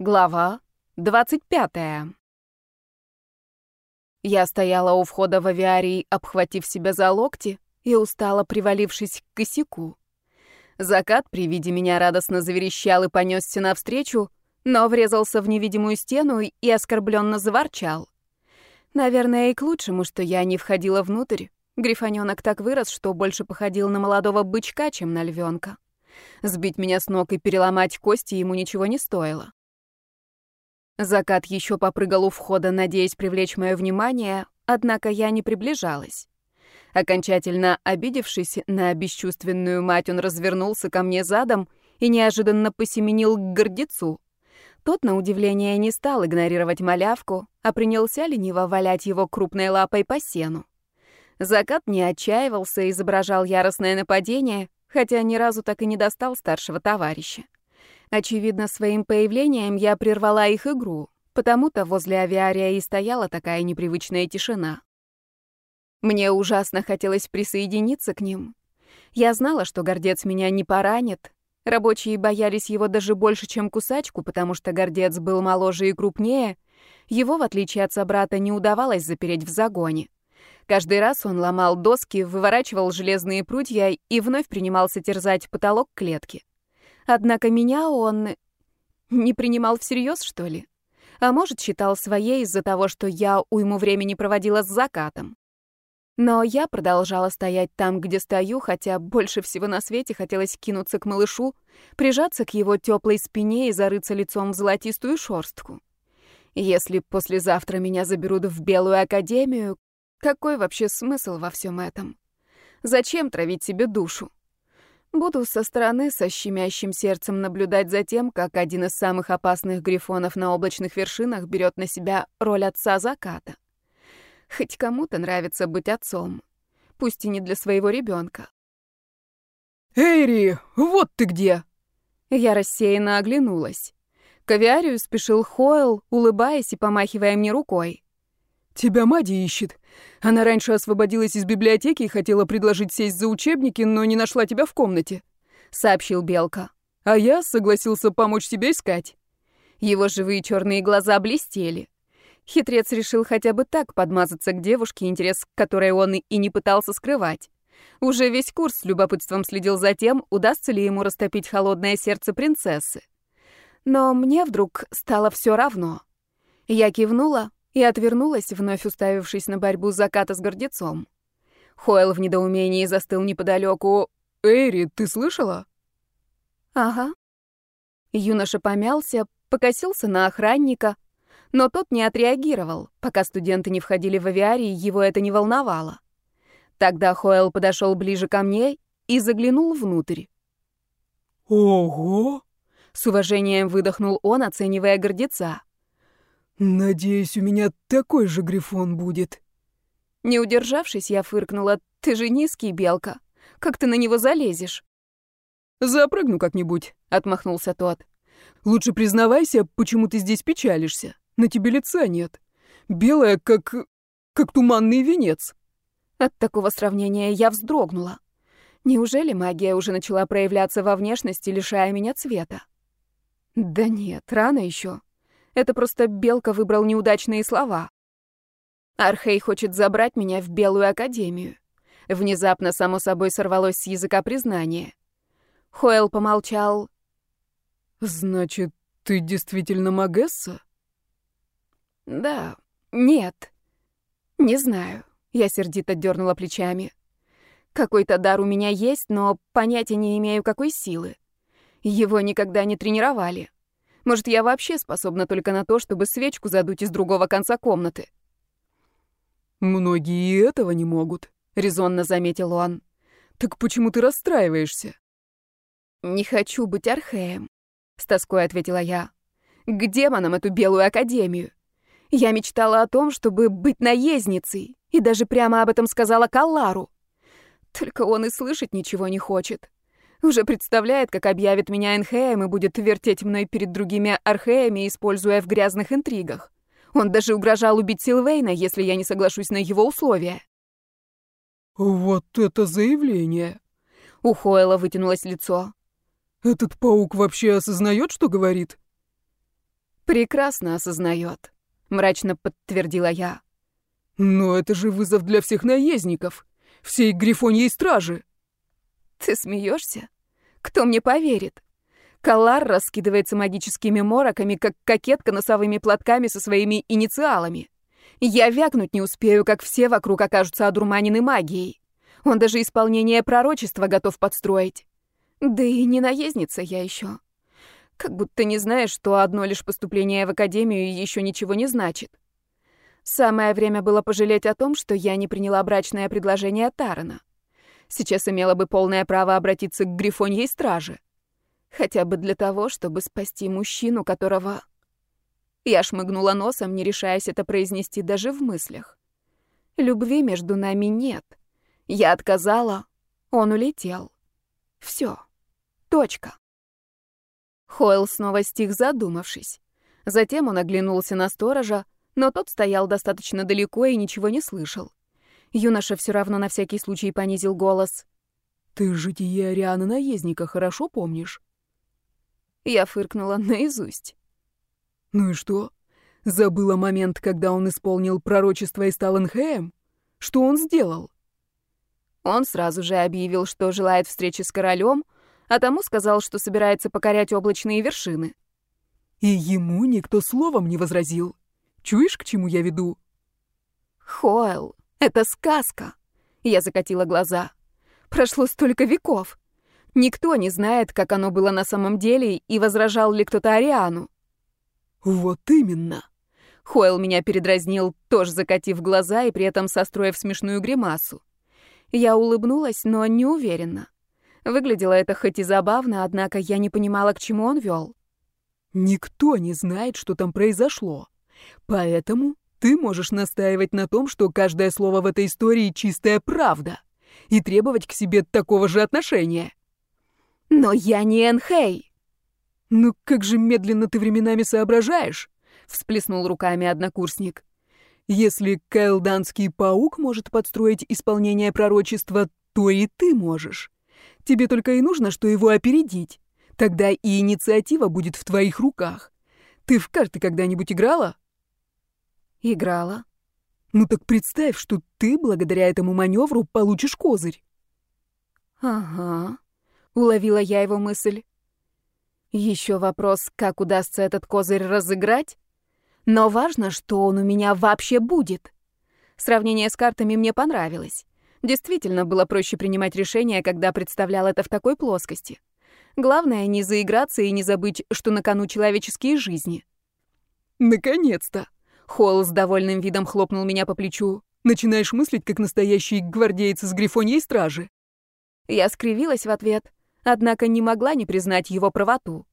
Глава 25. Я стояла у входа в авиарий, обхватив себя за локти и устало привалившись к косяку. Закат при виде меня радостно заверещал и понесся навстречу, но врезался в невидимую стену и оскорбленно заворчал. Наверное, и к лучшему, что я не входила внутрь. Грифонёнок так вырос, что больше походил на молодого бычка, чем на львенка. Сбить меня с ног и переломать кости ему ничего не стоило. Закат еще попрыгал у входа, надеясь привлечь мое внимание, однако я не приближалась. Окончательно обидевшись на бесчувственную мать, он развернулся ко мне задом и неожиданно посеменил к гордецу. Тот, на удивление, не стал игнорировать малявку, а принялся лениво валять его крупной лапой по сену. Закат не отчаивался изображал яростное нападение, хотя ни разу так и не достал старшего товарища. Очевидно, своим появлением я прервала их игру, потому-то возле авиария и стояла такая непривычная тишина. Мне ужасно хотелось присоединиться к ним. Я знала, что гордец меня не поранит. Рабочие боялись его даже больше, чем кусачку, потому что гордец был моложе и крупнее. Его, в отличие от собрата, не удавалось запереть в загоне. Каждый раз он ломал доски, выворачивал железные прутья и вновь принимался терзать потолок клетки. Однако меня он не принимал всерьез, что ли? А может, считал своей из-за того, что я уйму времени проводила с закатом. Но я продолжала стоять там, где стою, хотя больше всего на свете хотелось кинуться к малышу, прижаться к его теплой спине и зарыться лицом в золотистую шорстку. Если послезавтра меня заберут в Белую Академию, какой вообще смысл во всем этом? Зачем травить себе душу? Буду со стороны со щемящим сердцем наблюдать за тем, как один из самых опасных грифонов на облачных вершинах берет на себя роль отца заката. Хоть кому-то нравится быть отцом, пусть и не для своего ребенка. «Эйри, вот ты где!» Я рассеянно оглянулась. К авиарию спешил Хойл, улыбаясь и помахивая мне рукой. «Тебя Мади ищет. Она раньше освободилась из библиотеки и хотела предложить сесть за учебники, но не нашла тебя в комнате», — сообщил Белка. «А я согласился помочь тебе искать». Его живые черные глаза блестели. Хитрец решил хотя бы так подмазаться к девушке, интерес к которой он и не пытался скрывать. Уже весь курс с любопытством следил за тем, удастся ли ему растопить холодное сердце принцессы. Но мне вдруг стало все равно. Я кивнула, и отвернулась, вновь уставившись на борьбу заката с гордецом. Хойл в недоумении застыл неподалеку. «Эйри, ты слышала?» «Ага». Юноша помялся, покосился на охранника, но тот не отреагировал. Пока студенты не входили в авиарий, его это не волновало. Тогда Хойл подошел ближе ко мне и заглянул внутрь. «Ого!» — с уважением выдохнул он, оценивая гордеца. «Надеюсь, у меня такой же грифон будет». Не удержавшись, я фыркнула. «Ты же низкий, Белка. Как ты на него залезешь?» «Запрыгну как-нибудь», — отмахнулся тот. «Лучше признавайся, почему ты здесь печалишься. На тебе лица нет. Белая, как... как туманный венец». От такого сравнения я вздрогнула. Неужели магия уже начала проявляться во внешности, лишая меня цвета? Да нет, рано еще. Это просто Белка выбрал неудачные слова. Архей хочет забрать меня в Белую Академию. Внезапно, само собой, сорвалось с языка признание. Хоэл помолчал. «Значит, ты действительно Магесса?» «Да. Нет. Не знаю». Я сердито дернула плечами. «Какой-то дар у меня есть, но понятия не имею, какой силы. Его никогда не тренировали. Может, я вообще способна только на то, чтобы свечку задуть из другого конца комнаты. Многие и этого не могут, резонно заметил он. Так почему ты расстраиваешься? Не хочу быть археем, с тоской ответила я. К демонам эту белую академию. Я мечтала о том, чтобы быть наездницей, и даже прямо об этом сказала Каллару. Только он и слышать ничего не хочет. Уже представляет, как объявит меня Энхеем и будет вертеть мной перед другими Археями, используя в грязных интригах. Он даже угрожал убить Силвейна, если я не соглашусь на его условия. «Вот это заявление!» У Хойла вытянулось лицо. «Этот паук вообще осознает, что говорит?» Прекрасно осознает, мрачно подтвердила я. Но это же вызов для всех наездников, всей грифоньей стражи. Ты смеешься? Кто мне поверит? Калар раскидывается магическими мороками, как кокетка носовыми платками со своими инициалами. Я вякнуть не успею, как все вокруг окажутся одурманены магией. Он даже исполнение пророчества готов подстроить. Да и не наездница я еще. Как будто не знаешь, что одно лишь поступление в академию еще ничего не значит. Самое время было пожалеть о том, что я не приняла брачное предложение Тарана. Сейчас имела бы полное право обратиться к Грифоньей страже. Хотя бы для того, чтобы спасти мужчину, которого... Я шмыгнула носом, не решаясь это произнести даже в мыслях. Любви между нами нет. Я отказала, он улетел. Все. Точка. Хойл снова стих, задумавшись. Затем он оглянулся на сторожа, но тот стоял достаточно далеко и ничего не слышал. Юноша все равно на всякий случай понизил голос. «Ты житие Ариана Наездника хорошо помнишь?» Я фыркнула наизусть. «Ну и что? Забыла момент, когда он исполнил пророчество и стал Энхеем? Что он сделал?» Он сразу же объявил, что желает встречи с королем, а тому сказал, что собирается покорять облачные вершины. И ему никто словом не возразил. Чуешь, к чему я веду? Хойл, это сказка. Я закатила глаза. Прошло столько веков. Никто не знает, как оно было на самом деле и возражал ли кто-то Ариану. Вот именно. Хойл меня передразнил, тоже закатив глаза и при этом состроив смешную гримасу. Я улыбнулась, но не уверенно. Выглядело это хоть и забавно, однако я не понимала, к чему он вел. Никто не знает, что там произошло. Поэтому ты можешь настаивать на том, что каждое слово в этой истории чистая правда, и требовать к себе такого же отношения. Но я не Энхей. Ну как же медленно ты временами соображаешь, всплеснул руками однокурсник. Если Кайлданский паук может подстроить исполнение пророчества, то и ты можешь. Тебе только и нужно, что его опередить. Тогда и инициатива будет в твоих руках. Ты в карты когда-нибудь играла? Играла. Ну так представь, что ты благодаря этому маневру получишь козырь. Ага, уловила я его мысль. Еще вопрос, как удастся этот козырь разыграть? Но важно, что он у меня вообще будет. Сравнение с картами мне понравилось. Действительно, было проще принимать решения, когда представлял это в такой плоскости. Главное, не заиграться и не забыть, что на кону человеческие жизни. «Наконец-то!» Холл с довольным видом хлопнул меня по плечу. «Начинаешь мыслить, как настоящий гвардеец из Грифоньей стражи». Я скривилась в ответ, однако не могла не признать его правоту.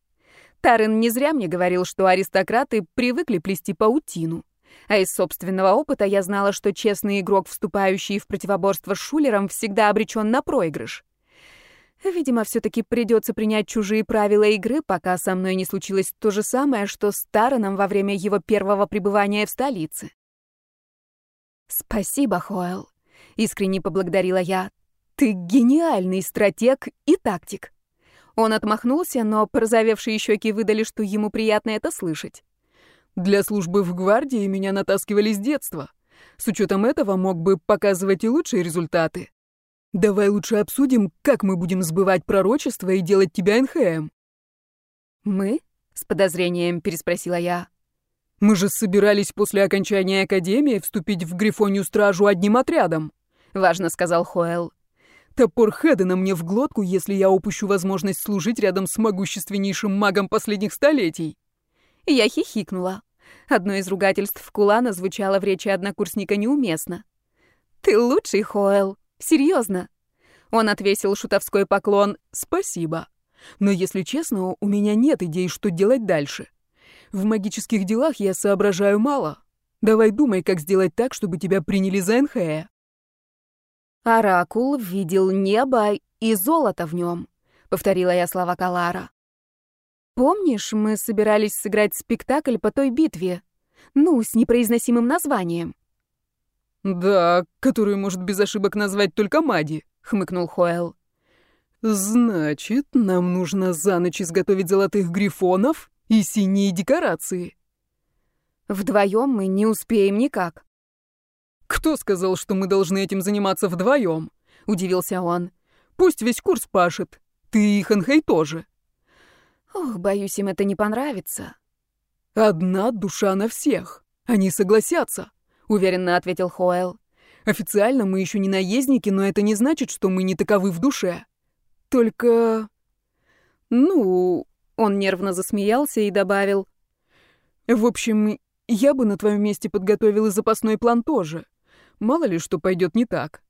Тарен не зря мне говорил, что аристократы привыкли плести паутину. А из собственного опыта я знала, что честный игрок, вступающий в противоборство с шулером, всегда обречен на проигрыш. Видимо, все-таки придется принять чужие правила игры, пока со мной не случилось то же самое, что с Тараном во время его первого пребывания в столице. «Спасибо, Хоэл», — искренне поблагодарила я. «Ты гениальный стратег и тактик». Он отмахнулся, но порозовевшие щеки выдали, что ему приятно это слышать. «Для службы в гвардии меня натаскивали с детства. С учетом этого мог бы показывать и лучшие результаты. Давай лучше обсудим, как мы будем сбывать пророчество и делать тебя НХМ». «Мы?» — с подозрением переспросила я. «Мы же собирались после окончания академии вступить в Грифонию стражу одним отрядом», — важно сказал Хоэл. Топор Хэдена мне в глотку, если я упущу возможность служить рядом с могущественнейшим магом последних столетий. Я хихикнула. Одно из ругательств Кулана звучало в речи однокурсника неуместно. «Ты лучший, Хоэл. Серьезно?» Он отвесил шутовской поклон «Спасибо. Но, если честно, у меня нет идей, что делать дальше. В магических делах я соображаю мало. Давай думай, как сделать так, чтобы тебя приняли за Энхея». «Оракул видел небо и золото в нем», — повторила я слова Калара. «Помнишь, мы собирались сыграть спектакль по той битве? Ну, с непроизносимым названием». «Да, которую может без ошибок назвать только Мади», — хмыкнул Хоэл. «Значит, нам нужно за ночь изготовить золотых грифонов и синие декорации», Вдвоем мы не успеем никак. «Кто сказал, что мы должны этим заниматься вдвоем?» — удивился он. «Пусть весь курс пашет. Ты и Хэнхэй тоже». Ох, боюсь, им это не понравится. «Одна душа на всех. Они согласятся», — уверенно ответил Хоэл. «Официально мы еще не наездники, но это не значит, что мы не таковы в душе. Только... Ну...» Он нервно засмеялся и добавил. «В общем, я бы на твоем месте подготовил и запасной план тоже. Мало ли что пойдет не так».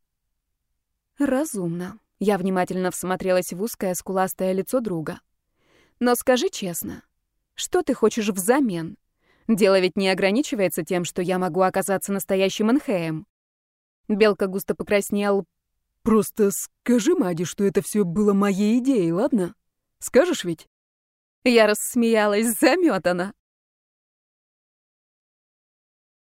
«Разумно». Я внимательно всмотрелась в узкое скуластое лицо друга. «Но скажи честно, что ты хочешь взамен? Дело ведь не ограничивается тем, что я могу оказаться настоящим Энхеем». Белка густо покраснел. «Просто скажи Маде, что это все было моей идеей, ладно? Скажешь ведь?» Я рассмеялась, заметана.